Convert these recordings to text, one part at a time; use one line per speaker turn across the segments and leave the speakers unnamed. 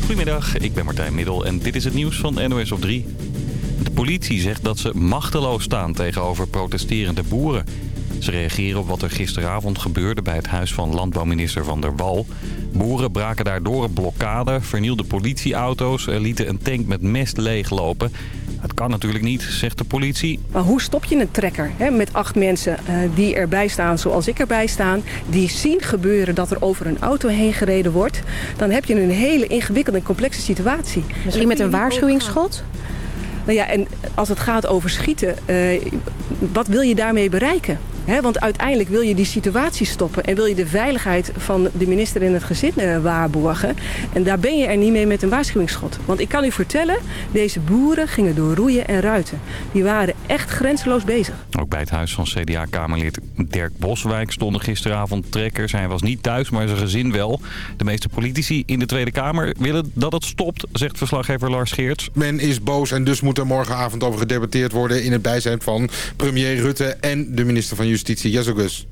Goedemiddag, ik ben Martijn Middel en dit is het nieuws van NOS op 3. De politie zegt dat ze machteloos staan tegenover protesterende boeren. Ze reageren op wat er gisteravond gebeurde bij het huis van landbouwminister Van der Wal. Boeren braken daardoor een blokkade, vernielden politieauto's en lieten een tank met mest leeglopen. Het kan natuurlijk niet, zegt de politie.
Maar hoe stop je een trekker hè, met acht mensen uh, die erbij staan zoals ik erbij staan... die zien gebeuren dat er over een auto heen gereden wordt... dan heb je een hele ingewikkelde en complexe situatie.
Misschien met een waarschuwingsschot?
Nou ja, en als het gaat over schieten, uh, wat wil je daarmee bereiken? He, want uiteindelijk wil je die situatie stoppen en wil je de veiligheid van de minister in het gezin uh, waarborgen. En daar ben je er niet mee met een waarschuwingsschot. Want ik kan u vertellen, deze boeren gingen door roeien en ruiten. Die waren echt grenzeloos bezig.
Ook bij het huis van CDA-kamerlid Dirk Boswijk stonden gisteravond trekkers. Hij was niet thuis, maar zijn gezin wel. De meeste politici in de Tweede Kamer willen dat het stopt, zegt verslaggever Lars Geerts.
Men is boos en dus moet er morgenavond over gedebatteerd worden in het bijzijn van premier Rutte en de minister van Justitie Justitie Jezogus.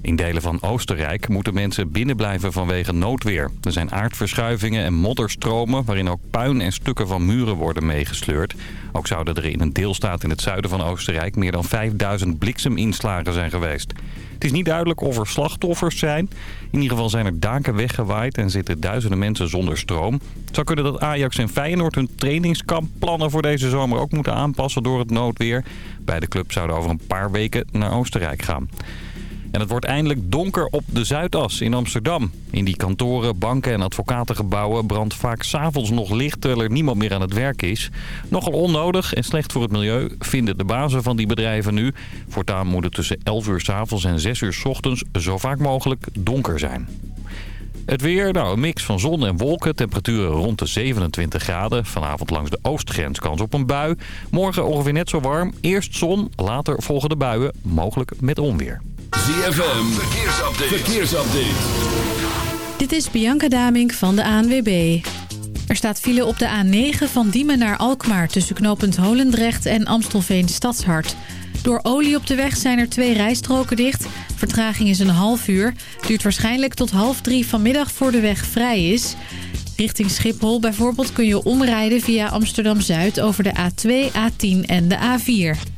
In delen van Oostenrijk moeten mensen binnenblijven vanwege noodweer. Er zijn aardverschuivingen en modderstromen waarin ook puin en stukken van muren worden meegesleurd. Ook zouden er in een deelstaat in het zuiden van Oostenrijk meer dan 5000 blikseminslagen zijn geweest. Het is niet duidelijk of er slachtoffers zijn. In ieder geval zijn er daken weggewaaid en zitten duizenden mensen zonder stroom. Het zou kunnen dat Ajax en Feyenoord hun trainingskampplannen voor deze zomer ook moeten aanpassen door het noodweer. Beide clubs zouden over een paar weken naar Oostenrijk gaan. En het wordt eindelijk donker op de Zuidas in Amsterdam. In die kantoren, banken en advocatengebouwen brandt vaak s'avonds nog licht terwijl er niemand meer aan het werk is. Nogal onnodig en slecht voor het milieu vinden de bazen van die bedrijven nu. Voortaan moet het tussen 11 uur s'avonds en 6 uur s ochtends zo vaak mogelijk donker zijn. Het weer, nou een mix van zon en wolken. Temperaturen rond de 27 graden. Vanavond langs de oostgrens kans op een bui. Morgen ongeveer net zo warm. Eerst zon, later volgen de buien. Mogelijk met onweer.
ZFM, verkeersupdate. verkeersupdate.
Dit is Bianca Damink van de ANWB. Er staat file op de A9 van Diemen naar Alkmaar... tussen knooppunt Holendrecht en Amstelveen Stadshart. Door olie op de weg zijn er twee rijstroken dicht. Vertraging is een half uur. Duurt waarschijnlijk tot half drie vanmiddag voor de weg vrij is... Richting Schiphol bijvoorbeeld kun je omrijden via Amsterdam-Zuid over de A2, A10 en de A4.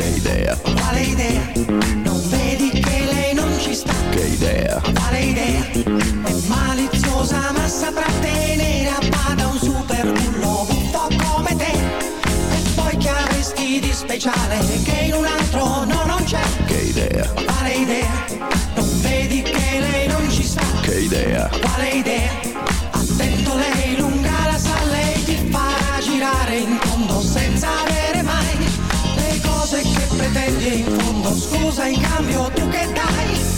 che idea,
Quale idea? Non vedi che lei non ci sta?
che idea.
Quale idea? È maliziosa ma saprà tenere a bada un super bullo buffo come te. E poi che avresti di speciale che in un altro no non c'è?
Che idea,
Quale idea? Non vedi che lei non ci sta?
che idea.
Quale idea? Attento lei lunga la sa, lei ti farà girare in in fondo. Scusa in cambio tu che dai?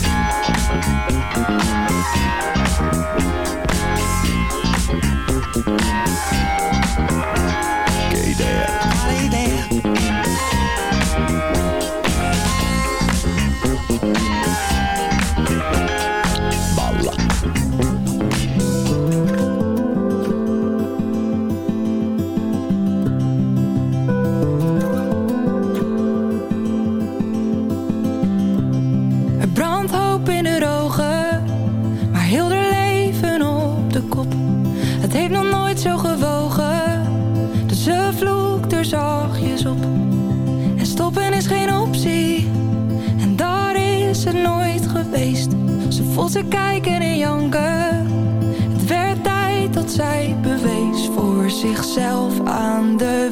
Ze kijken en janken, het werd tijd dat zij bewees voor zichzelf aan de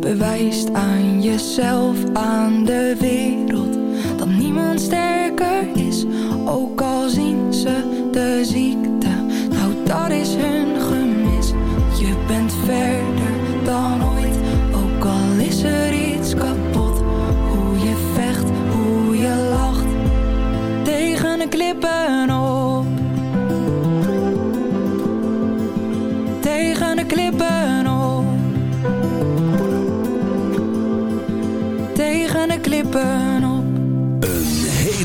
Bewijst aan jezelf, aan de wereld. Dat niemand sterker is, ook al zien ze de ziekte. Dat is hun gemis. Je bent verder dan ooit, ook al is er iets kapot. Hoe je vecht, hoe je lacht tegen de klippen op. Tegen de klippen op. Tegen de klippen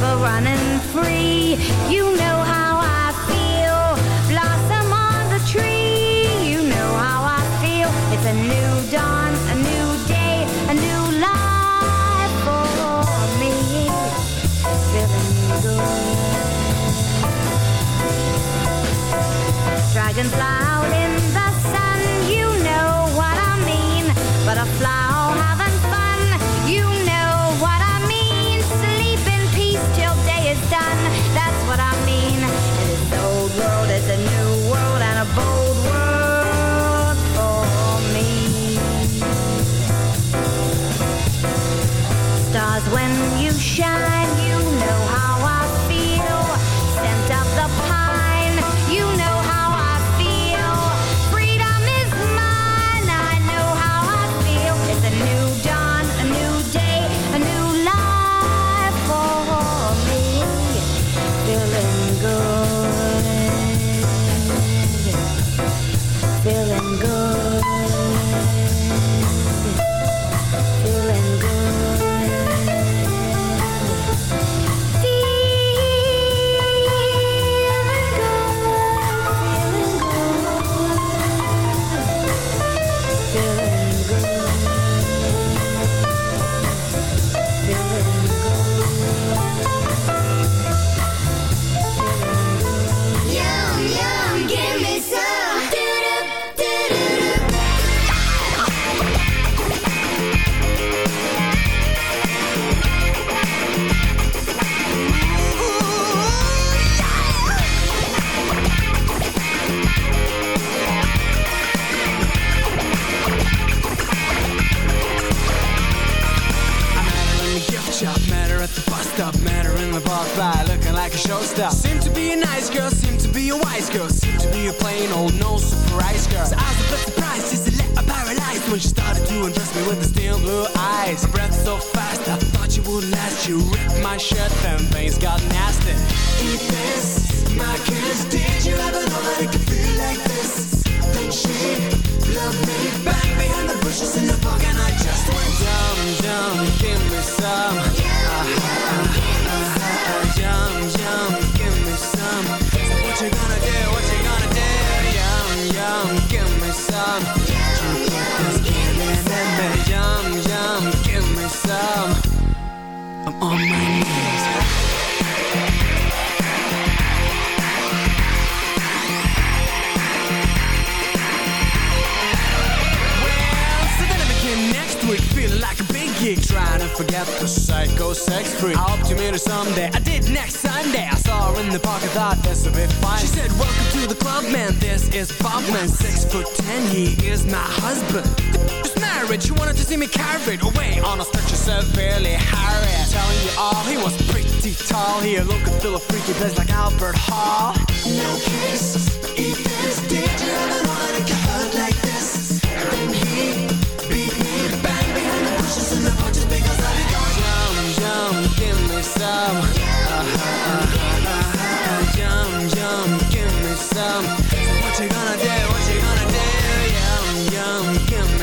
River running free, you know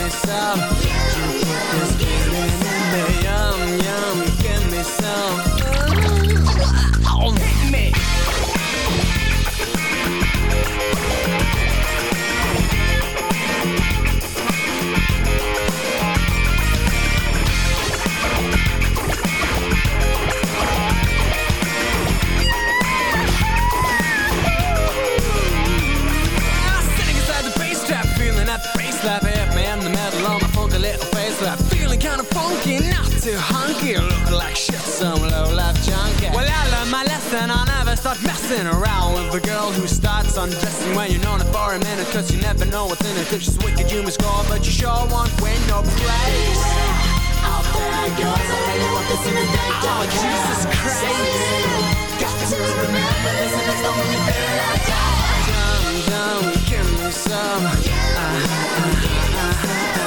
You.
Yeah, yeah, yeah. hunky, not too hunky. Look like shit, some low-life junkie. Well, I learned my lesson. I'll never start messing around with a girl who starts undressing when you're known for a minute. Cause you never know what's in it. If she's wicked, you must go, but you sure won't win no praise. Out there goes, I You want this in the day. Oh, Jesus Christ. Christ. Got to remember this, and it's the only thing I got. Dumb, dumb, give me some. Yeah. Uh, uh, uh,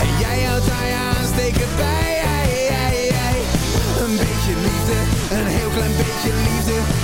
En jij houdt haar aansteken bij. Een beetje liefde, een heel klein beetje liefde.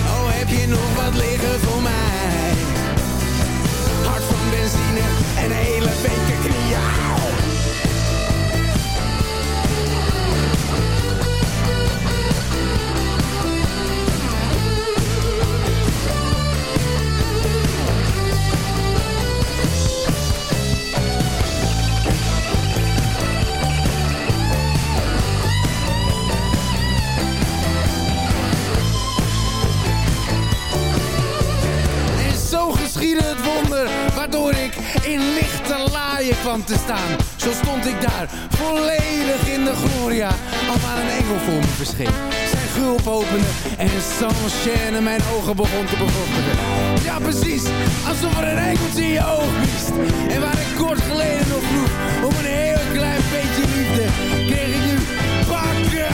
te staan. Zo stond ik daar, volledig in de gloria. Al maar een engel voor me verscheen. Zijn gulp opende en een sans-chaîne mijn ogen begon te bevorderen. Ja precies, alsof er een enkeltje in je oog wist. En waar ik kort geleden nog vroeg om een heel klein beetje liefde, kreeg ik nu pakken.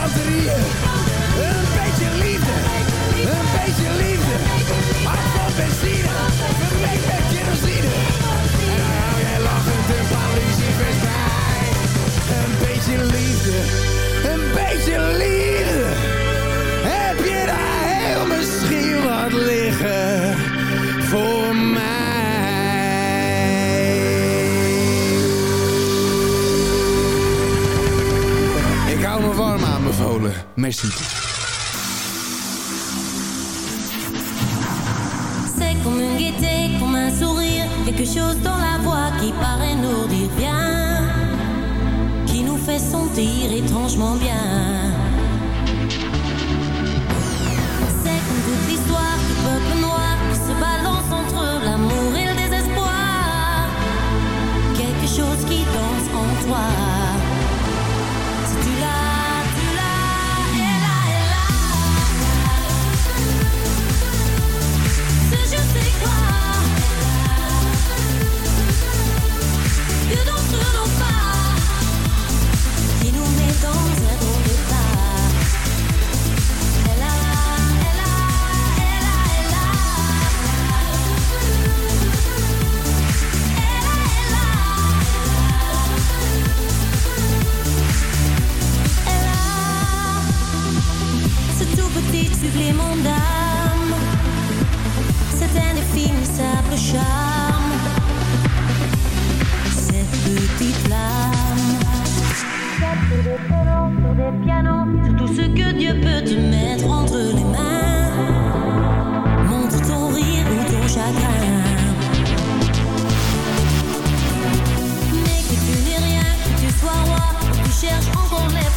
galerieën.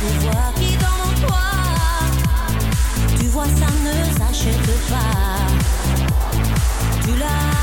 tout voir qui dans toi. Tu vois, ça ne s'achète pas. Tu l'as.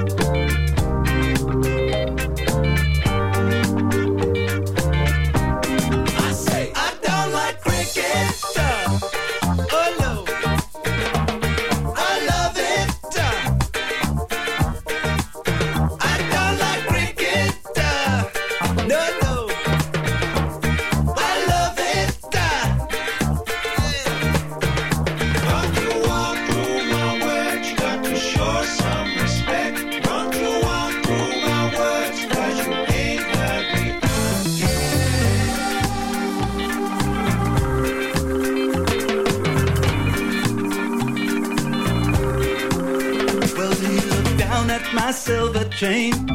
chain.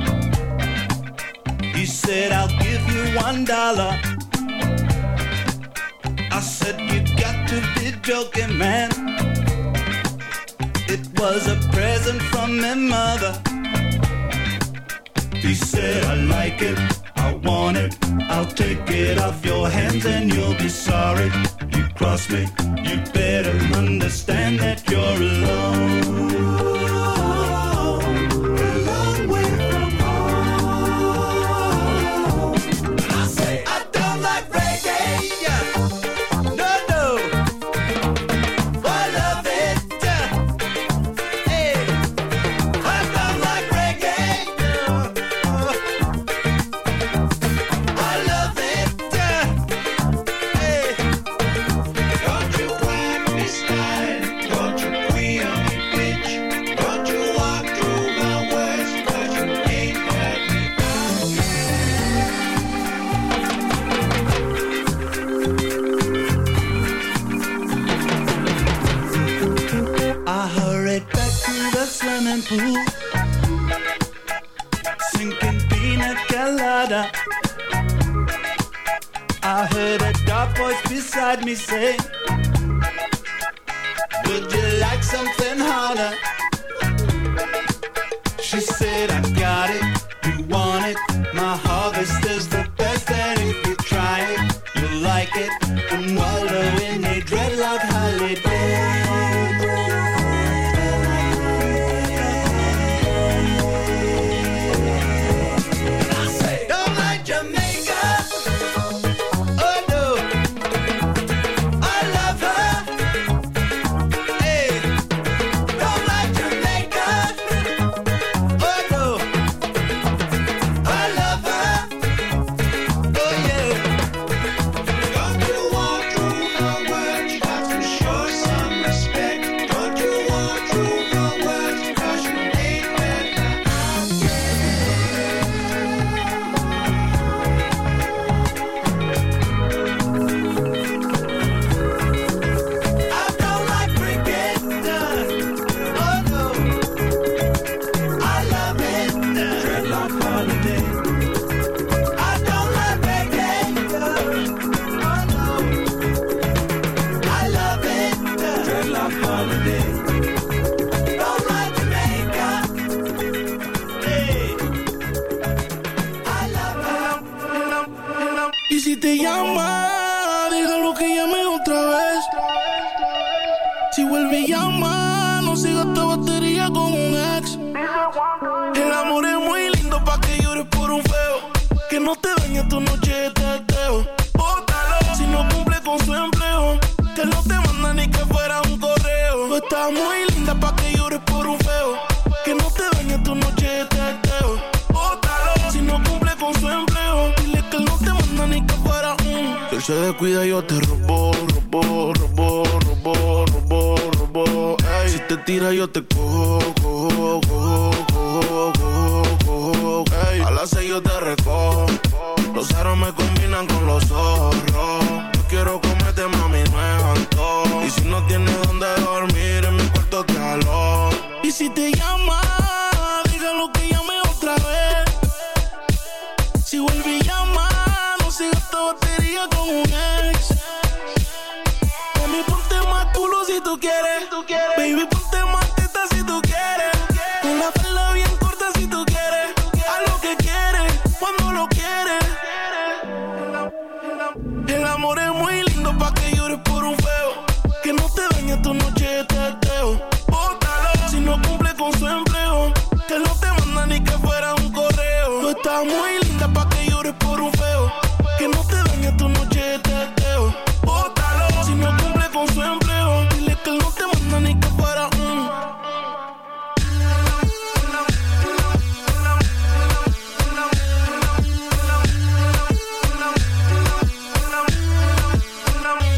Muy linda pa' que llores por un feo. Que no te dañe tu noche de teteo. Bótalo si no cumple con su empleo. Dile que él no te manda ni que fuera un.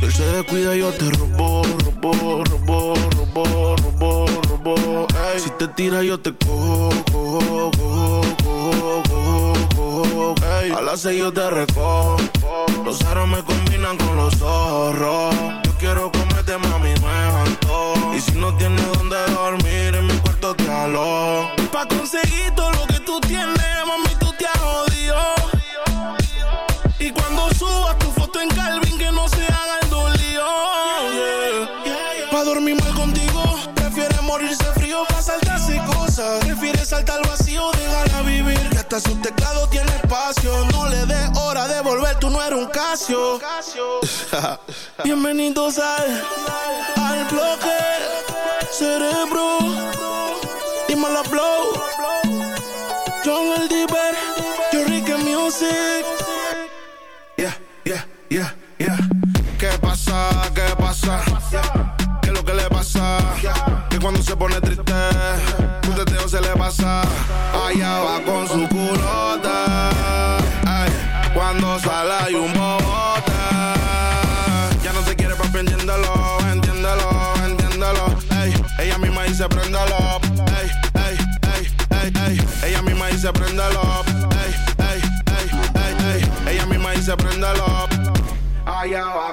Él se descuida, yo te robo, robo, robo, robo, robo, robo. Si te tira, yo te cojo, cojo, cojo, Seis yo te recojo. Los aros me combinan con los zorros. Yo quiero comerte, mami, es antojo. Y si no tienes donde dormir, en mi cuarto te alojo. Pa' conseguir todo lo que tú tienes, mami, tú te has jodido. Y cuando subas tu foto en Calvin, que no se haga el dolido. Pa' dormir mal contigo, prefieres morirse frío pa' saltarse cosas. Prefieres saltar al vacío, déjala vivir. Que hasta tú no eres un Casio. Bienvenidos al, al bloque cerebro. Dímelo, blow. John el Diver, yo Ricky Music. Yeah, yeah, yeah, yeah. ¿Qué pasa? ¿Qué pasa? ¿Qué es lo que le pasa? Que cuando se pone triste, un teteo se le pasa. Allá va con su culota. Dice préndelo. Ey, ey, ey, ey, ey. Ella misma dice préndelo. Ey, ey, ey, ey, ey. Ella misma dice préndelo. Allá va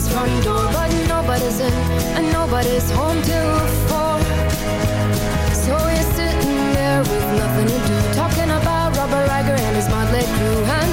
his front door, but nobody's in, and nobody's home till four. So he's sitting there with nothing to do, talking about Robert Riker and his motley crew.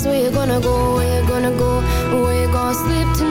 stars, where you gonna go, where you gonna go, where you gonna sleep tonight?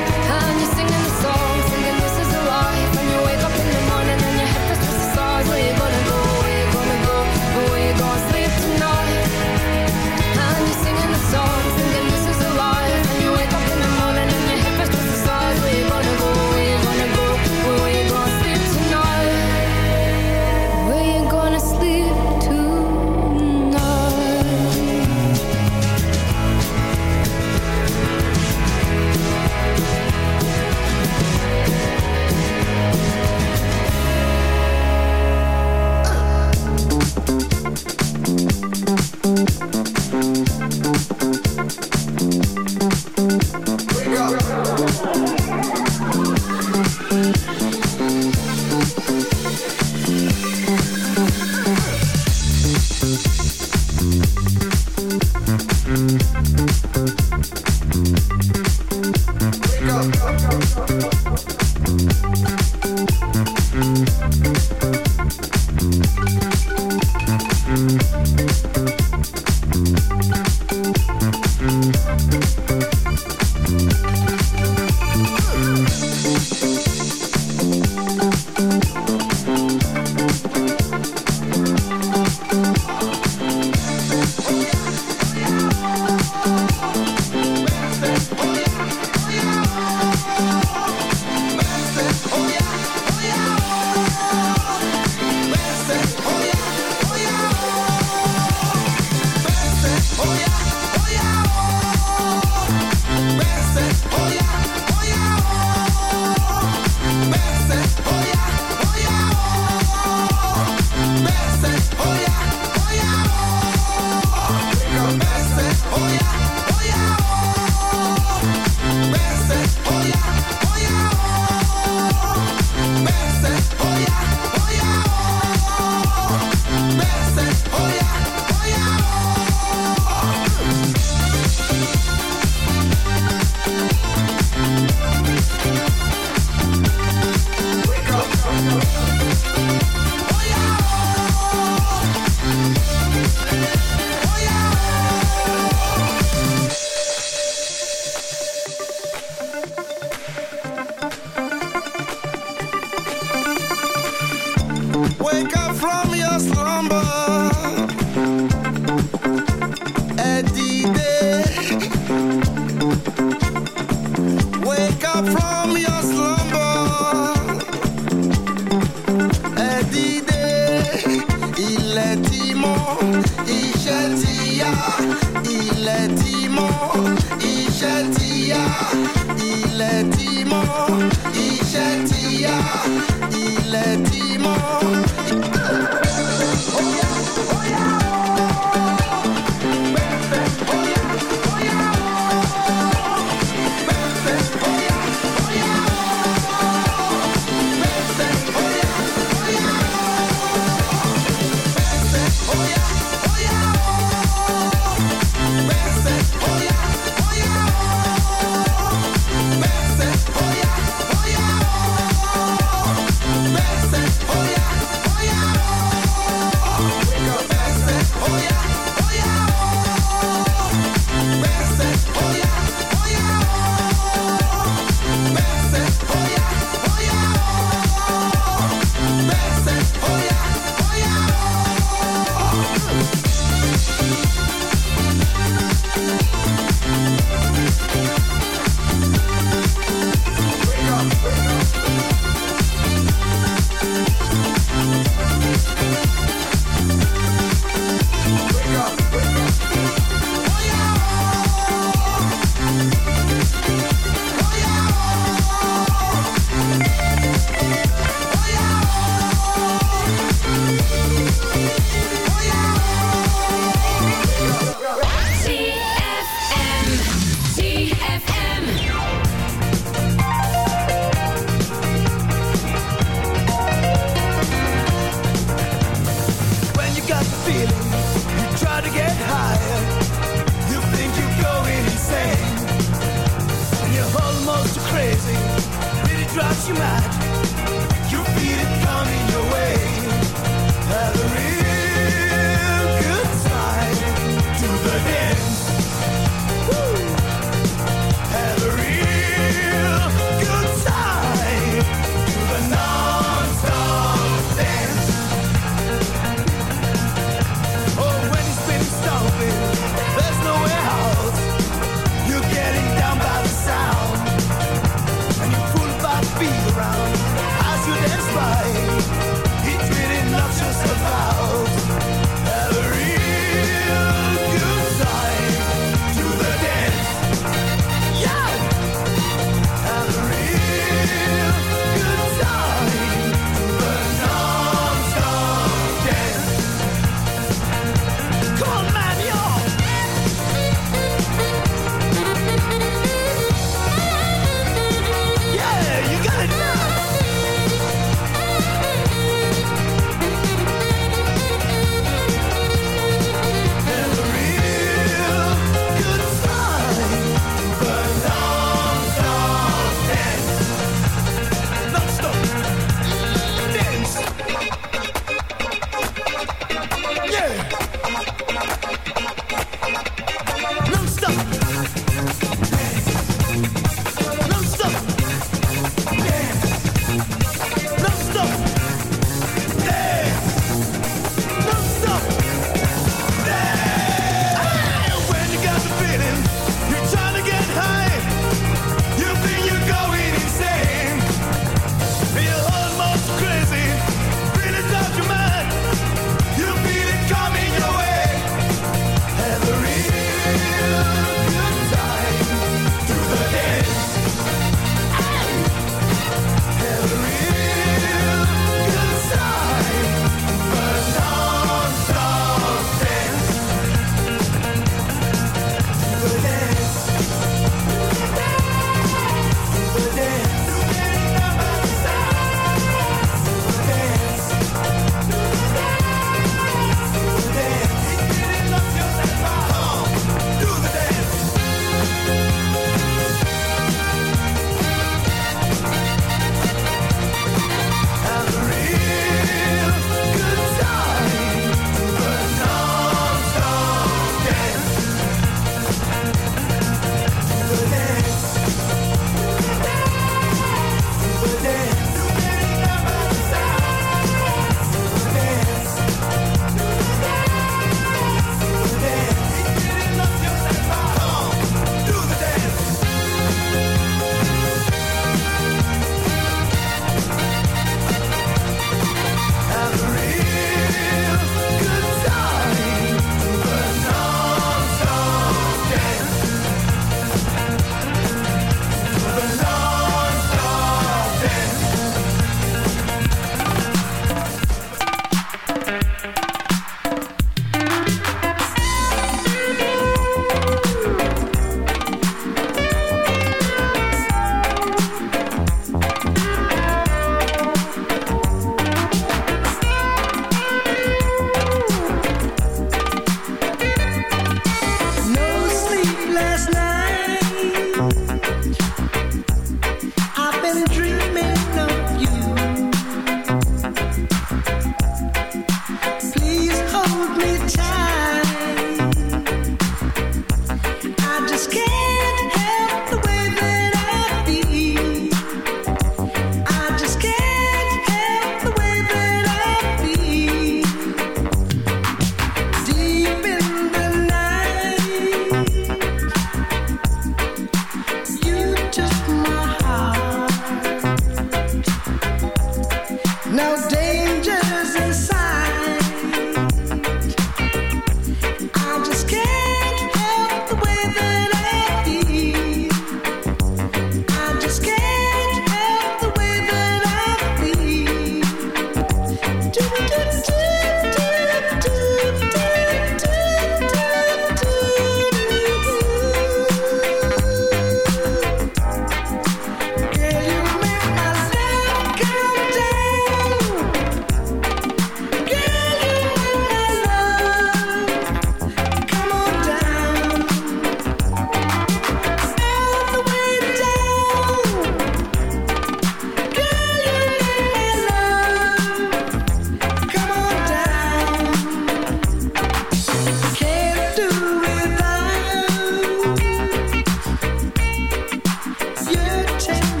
pretend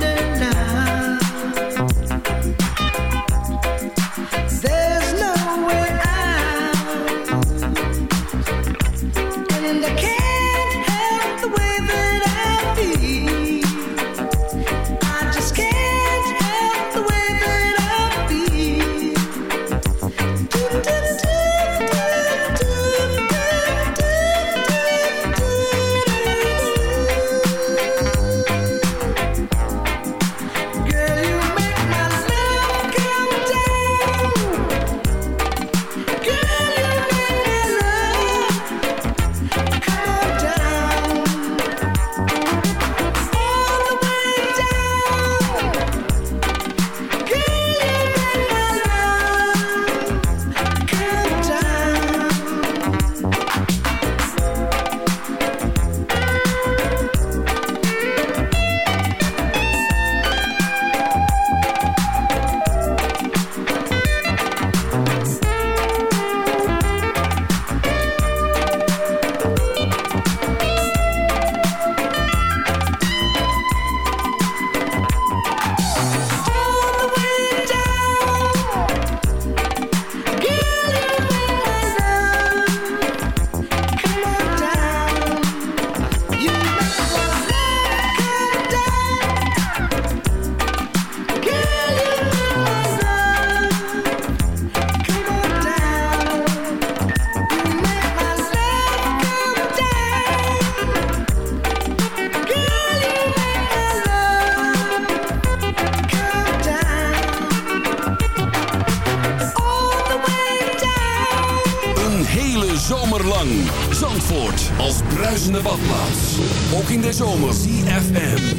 zomer lang. Zandvoort als bruisende badplaats. Ook in de zomer. CFM.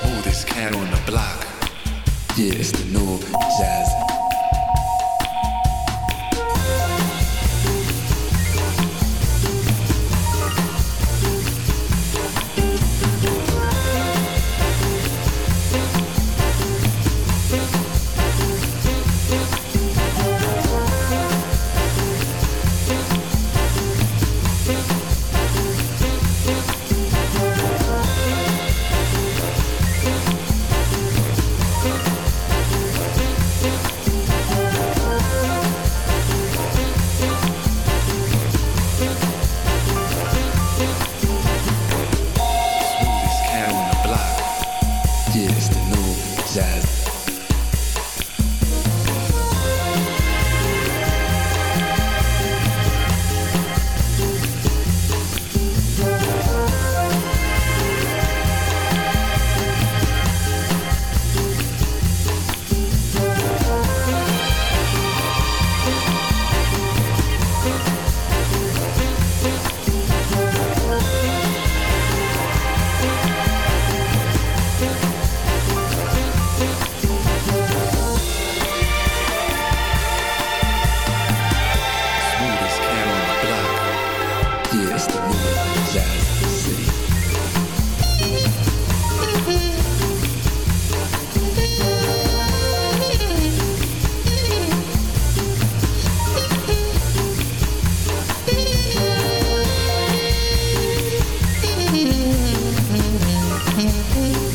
Smoothest cat on the block. Yeah, it's the new jazz.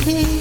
key.